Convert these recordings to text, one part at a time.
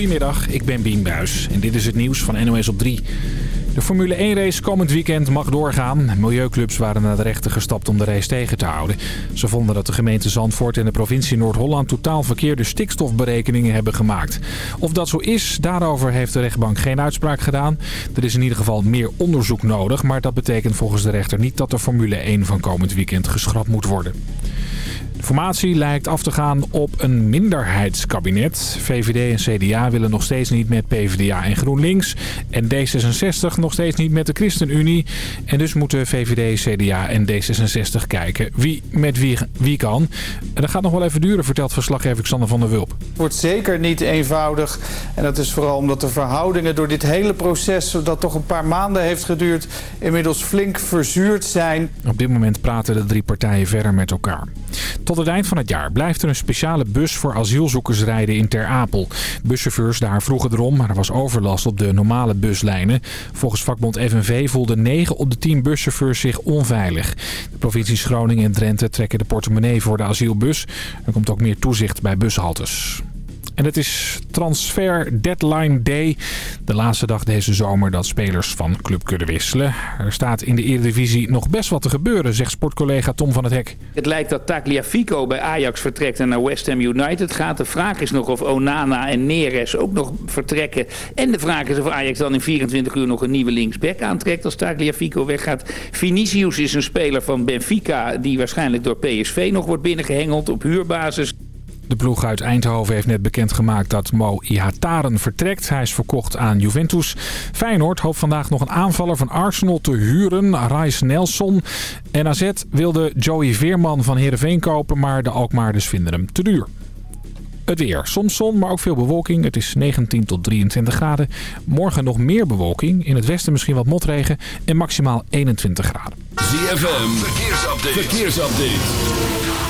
Goedemiddag, ik ben Bien Buis en dit is het nieuws van NOS op 3. De Formule 1-race komend weekend mag doorgaan. Milieuclubs waren naar de rechter gestapt om de race tegen te houden. Ze vonden dat de gemeente Zandvoort en de provincie Noord-Holland totaal verkeerde stikstofberekeningen hebben gemaakt. Of dat zo is, daarover heeft de rechtbank geen uitspraak gedaan. Er is in ieder geval meer onderzoek nodig, maar dat betekent volgens de rechter niet dat de Formule 1 van komend weekend geschrapt moet worden. De formatie lijkt af te gaan op een minderheidskabinet. VVD en CDA willen nog steeds niet met PvdA en GroenLinks. En D66 nog steeds niet met de ChristenUnie. En dus moeten VVD, CDA en D66 kijken wie met wie, wie kan. En dat gaat nog wel even duren, vertelt verslaggever Xander van der Wulp. Het wordt zeker niet eenvoudig. En dat is vooral omdat de verhoudingen door dit hele proces... dat toch een paar maanden heeft geduurd... inmiddels flink verzuurd zijn. Op dit moment praten de drie partijen verder met elkaar. Tot het eind van het jaar blijft er een speciale bus voor asielzoekers rijden in Ter Apel. Buschauffeurs daar vroegen erom, maar er was overlast op de normale buslijnen. Volgens vakbond FNV voelden 9 op de 10 buschauffeurs zich onveilig. De provincies Groningen en Drenthe trekken de portemonnee voor de asielbus. Er komt ook meer toezicht bij bushaltes. En het is transfer deadline day. De laatste dag deze zomer dat spelers van club kunnen wisselen. Er staat in de Eredivisie nog best wat te gebeuren, zegt sportcollega Tom van het Hek. Het lijkt dat Tagliafico bij Ajax vertrekt en naar West Ham United gaat. De vraag is nog of Onana en Neres ook nog vertrekken. En de vraag is of Ajax dan in 24 uur nog een nieuwe linksback aantrekt als Tagliafico weggaat. Vinicius is een speler van Benfica die waarschijnlijk door PSV nog wordt binnengehengeld op huurbasis. De ploeg uit Eindhoven heeft net bekendgemaakt dat Mo Ihataren vertrekt. Hij is verkocht aan Juventus. Feyenoord hoopt vandaag nog een aanvaller van Arsenal te huren, Rice Nelson. En AZ wilde Joey Veerman van Heerenveen kopen, maar de Alkmaarders vinden hem te duur. Het weer. Soms zon, maar ook veel bewolking. Het is 19 tot 23 graden. Morgen nog meer bewolking. In het westen misschien wat motregen. En maximaal 21 graden. ZFM. Verkeersupdate. Verkeersupdate.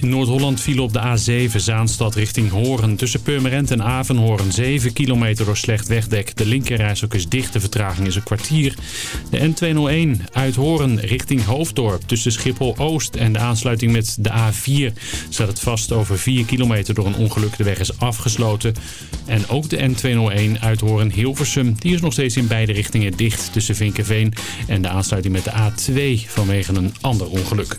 In Noord-Holland viel op de A7 Zaanstad richting Horen. Tussen Purmerend en Avenhoorn 7 kilometer door slecht wegdek. De linkerreis is dicht, de vertraging is een kwartier. De N201 uit Horen richting Hoofddorp. Tussen Schiphol-Oost en de aansluiting met de A4 staat het vast over 4 kilometer door een ongeluk. De weg is afgesloten. En ook de N201 uit Horen-Hilversum. Die is nog steeds in beide richtingen dicht tussen Vinkenveen en de aansluiting met de A2 vanwege een ander ongeluk.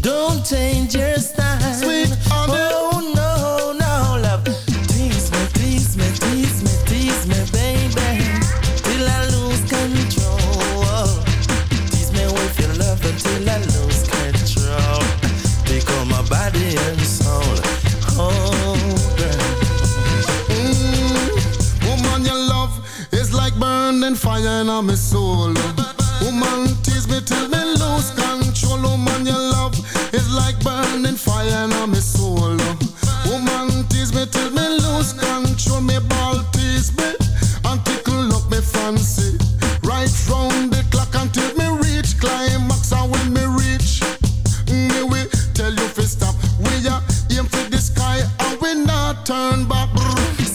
don't change your style. Sweet oh, no, no, love. Tease me, tease me, tease me, tease me, baby. Till I lose control. Tease me with your love until I lose control. My body and soul. Oh, girl. Mm, woman, your love is like burning fire in my soul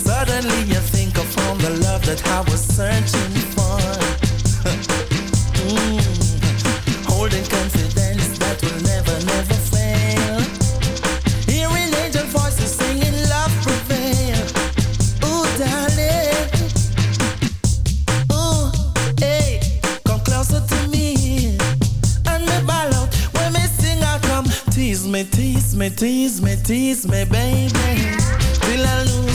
Suddenly you think of all the love that I was searching for. Mm. Holding confidence that will never, never fail. Hearing angel voices singing love prevail. Ooh, darling. Ooh, hey, come closer to me. And me ball out when me sing I come. Tease me, tease me, tease me, tease me, baby. Till I lose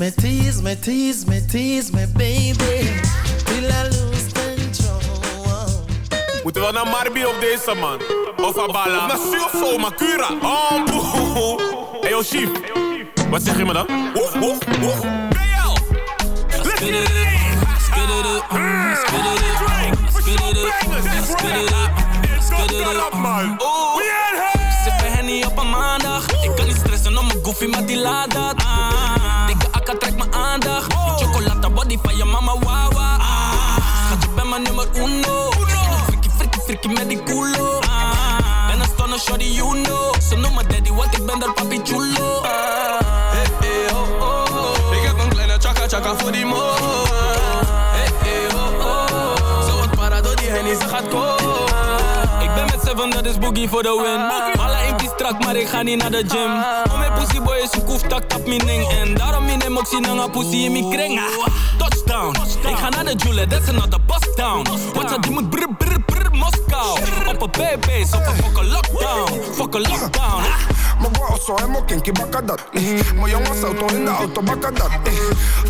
Me, tease me, tease me, tease me, baby, till I lose control. Moeten we naar Marbi op deze man? Of Abala? Naar Surfo, Makura. Oh, boe. Hey, yo, chief. Wat zeg je me dan? Oef, oef, oef. BL. Let's get it in. Spit it up. Spit it up. Spit it up. Spit it up. Spit it up, man. We in here. Sippen Henny op een maandag. Ik kan niet stressen om mijn goofy, maar die laat dat. Ah. Mijn aandacht. Chocolata body van je mama, wawa. Ah. Schat, je bent mijn nummer uno. Frikkie, frikkie, frikkie met die culo. Ah. Ben een stunner, shorty, you know. Ze noemen daddy, want ik ben daar papi chulo. Ah. Hey, hey, oh, oh, oh. Ik heb een kleine chaka chaka voor die mo. Hey, hey, oh, oh. Zo para door die hennie, ze gaat komen. Ik ben met seven, dat is boogie voor de win. Alle impie strak, maar ik ga niet naar de gym. Om mijn pussy boy is koef tak tap mijn ding. En daarom in hem ook zien hangen pussy in mijn kring. Touchdown, ik ga naar de Jule, that's another bust down. Wat dat die moet brr brr brr Moskou. Op een BB's, op een fucking lockdown. Fucking lockdown. Mijn bro zo helemaal kinky bakken dat. Mijn jongens auto in de auto bakken dat.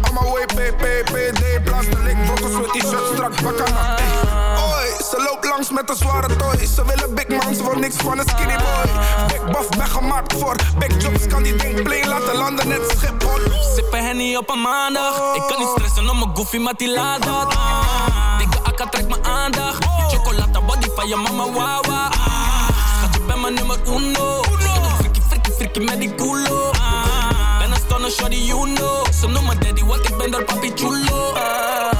On my way, PPPD, blaster lik, brokkels met die shirt strak bakken dat. Ze loopt langs met een zware toy. Ze willen big man, ze wil niks van een skinny boy. Big buff, ben gemaakt voor big jobs, kan die ding plain laten landen net Schiphol. Sippen Henny op een maandag. Ik kan niet stressen om mijn goofy, maar die laat dat. Ah. Dikke akka trekt mijn aandacht. Chocolata body van je mama, wawa. Ah. Schat, je bent mijn nummer uno. Frikkie, frikkie, frikkie met die culo. Ah. Ben een stunner, shorty, you know. Ze noemen daddy, want ik ben daar papi chulo. Ah.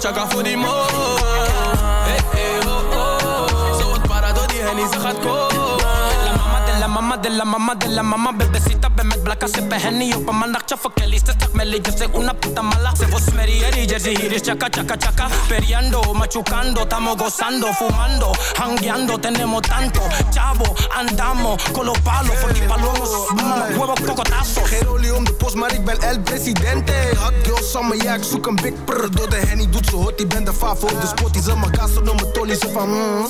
Chaka voor die mo. Hey, hey, oh, oh. Zo wat para door die hennie, ze gaat komen. La mama de la mama de la mama mama Bebecita, ven met blakka, sippen henny op een maandag Tja voor Kelly, ze zegt Melly, yo soy una puta mala Se vos Eddie, Jersey, hier is chaka, chaka, chaka Periando, machucando, estamos gozando Fumando, hangueando, tenemos tanto Chavo, andamos con los palos Voor die palomos, mm, huevos, cocotazos om de post, maar ik ben el presidente. Hot girl summer, ja, ik zoek een big prr. Door de henny doet ze hot, die ben de favo de spot. Die ze mijn gas op mijn tolly, ze van mm.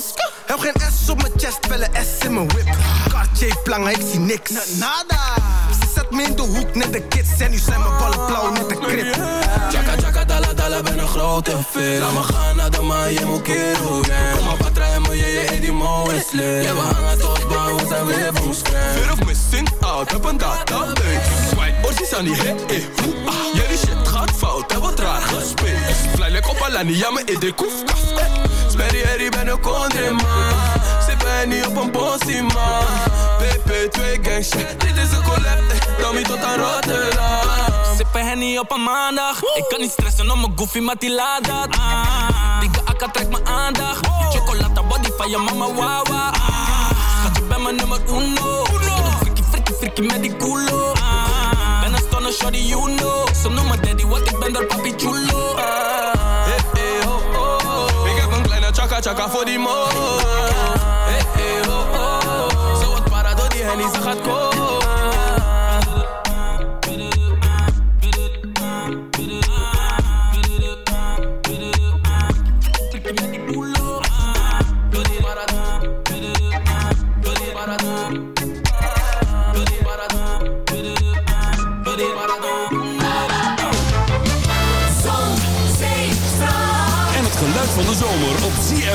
Heb geen S op mijn chest, wel een S in mijn whip. Cartier plangen, ik zie niks. Nada. Ze zet me in de hoek, net de kids. En nu zijn mijn ballen blauw, net de krip. Chaka chaka dala dala ben een grote fit Laat me gaan naar de maan, je moet keren Kom maar patra en me, je je die mo is lit Ja we hangen tot bouw, we zijn weer van mijn Ver of me fout, heb een database. Swipe, orsies aan die hit, eh, hoe, ah. Jullie shit gaat fout, heb wat raar gespeeld. Like op Alani, ja, me idee koef, kaf, eh. Sperry, herrie, ben een kondre, man. Sippen niet op een bossie, man. PP2 gang shit, dit is een collab. Tommy tot aan Rotterdam. Sippen Henny op een maandag. Ik kan niet stressen om mijn goofy, maar die laat dat. Ah. Dikke akka trekt mijn aandacht. Die chocolata body van je mama, wawa. Ah. Schat, je bent mijn nummer uno. Frikkie, frikkie, frikkie met die culo. Ah. Ben een stunner, shawty, you know. Ze noemen daddy, want ik ben daar papi chulo. Ah. Chaka voor die mo. Hey, hey, ho, ho, ho. Zo wat para die ze gaat komen.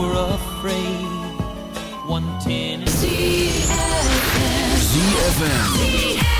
were afraid. One Tennessee ZFM. ZFM.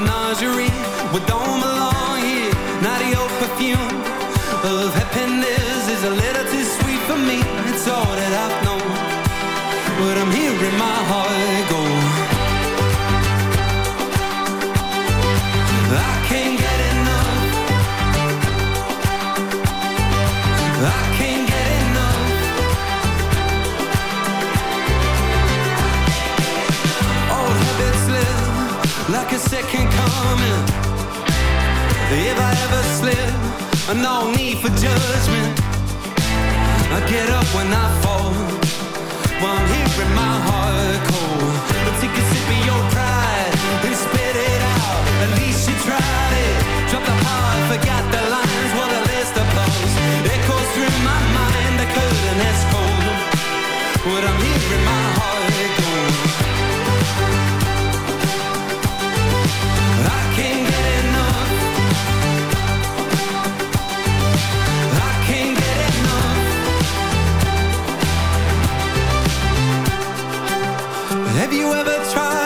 menagerie. We don't belong here. Not your perfume of happiness is a little. second coming. If I ever slip, no need for judgment. I get up when I fall, while I'm hearing my heart cold. But take a sip of your pride and spit it out. At least you tried it. Drop the heart, forgot the lines, what a list of blows. Echoes through my mind, the curtain has fallen. What I'm hearing my heart. you ever tried?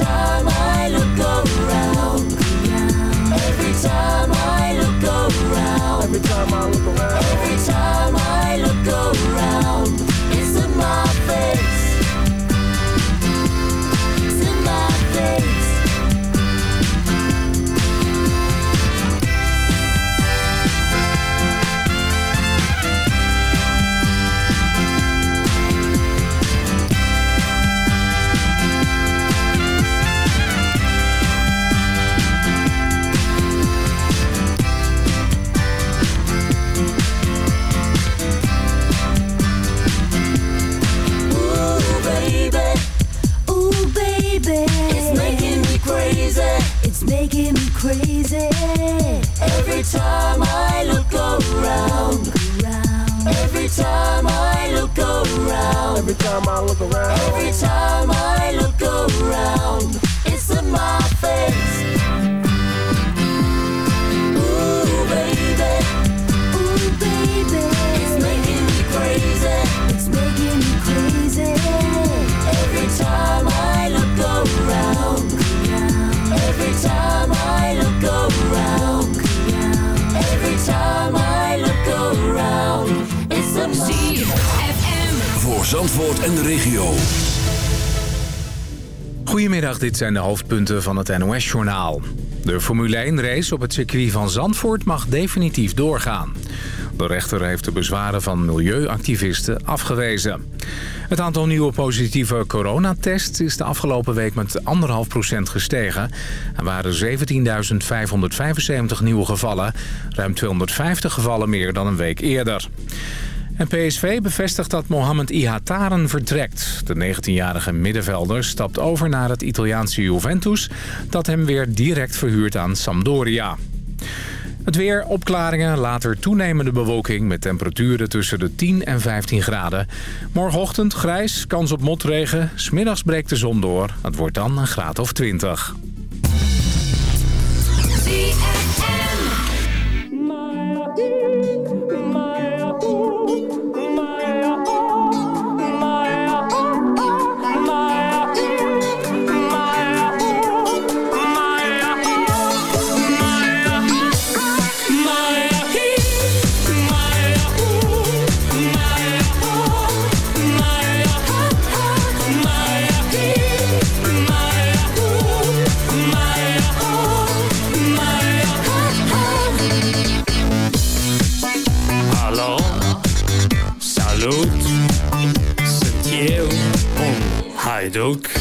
time I crazy. Every time I look around, every time I look around, every time I look around, every time I look around, it's a my Zandvoort en de regio. Goedemiddag, dit zijn de hoofdpunten van het NOS-journaal. De Formule 1-race op het circuit van Zandvoort mag definitief doorgaan. De rechter heeft de bezwaren van milieuactivisten afgewezen. Het aantal nieuwe positieve coronatests is de afgelopen week met 1,5% gestegen. Er waren 17.575 nieuwe gevallen, ruim 250 gevallen meer dan een week eerder. En PSV bevestigt dat Mohamed Ihataren vertrekt. De 19-jarige middenvelder stapt over naar het Italiaanse Juventus... dat hem weer direct verhuurt aan Sampdoria. Het weer, opklaringen, later toenemende bewolking... met temperaturen tussen de 10 en 15 graden. Morgenochtend grijs, kans op motregen. Smiddags breekt de zon door. Het wordt dan een graad of 20. ook.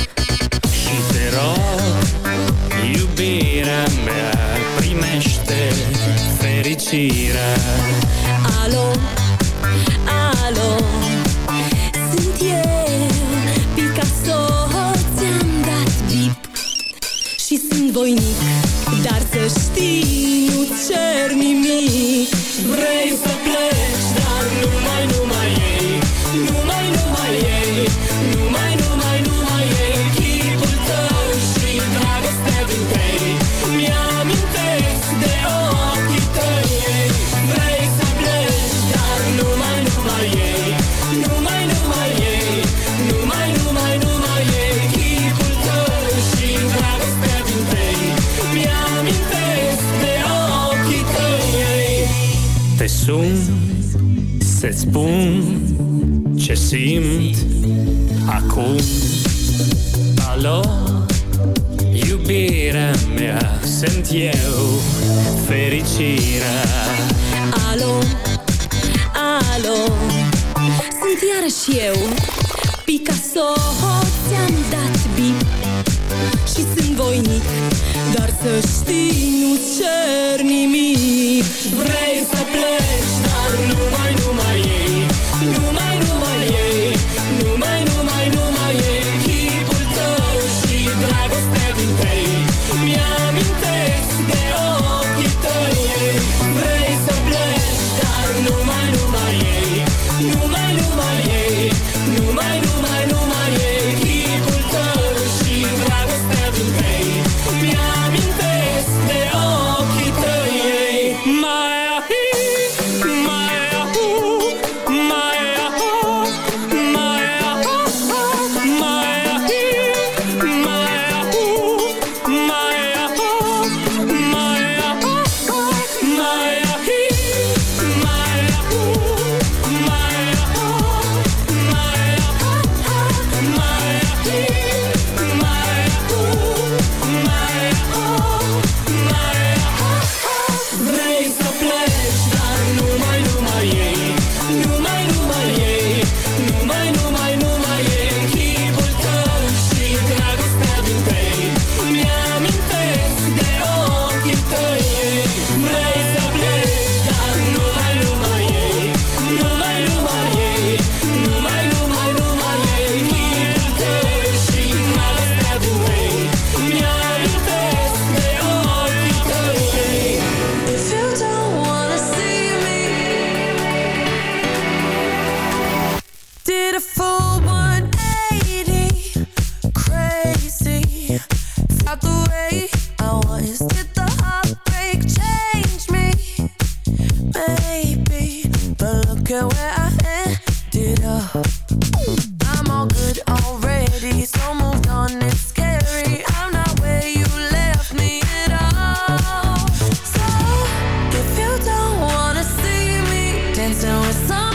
So and we're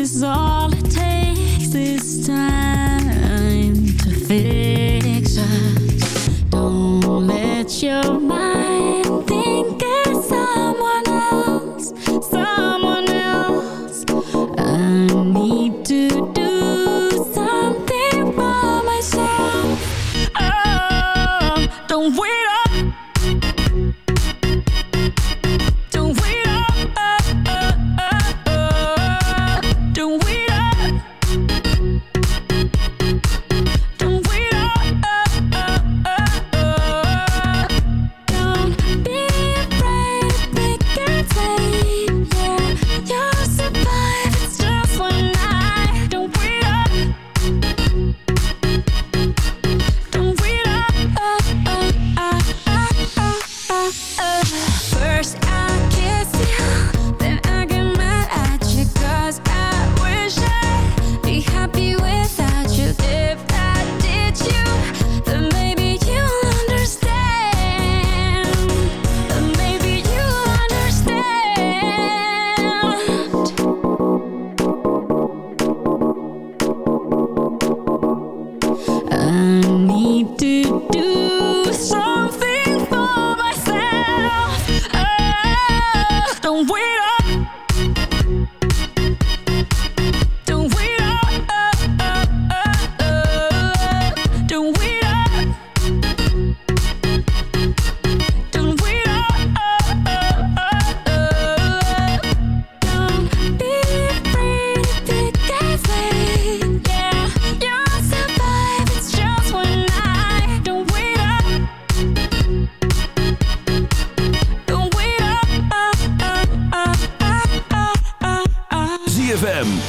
is all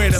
where the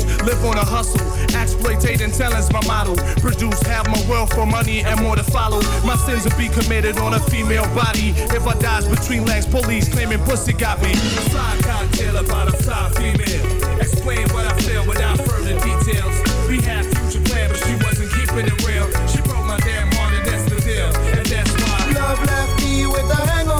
Lottos, live on a hustle. Exploitating talent's my model. Produce half my wealth for money and more to follow. My sins will be committed on a female body. If I dies between legs, police claiming pussy got me. Fly cocktail about a fly female. Explain what I feel without further details. We had future plans, but she wasn't keeping it real. She broke my damn heart, and that's the deal. And that's why. Love left me with a hangover.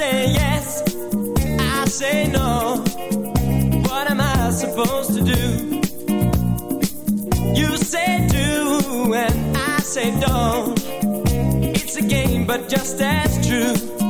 say yes, I say no. What am I supposed to do? You say do, and I say don't. It's a game, but just as true.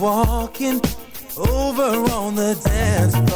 walking over on the dance floor.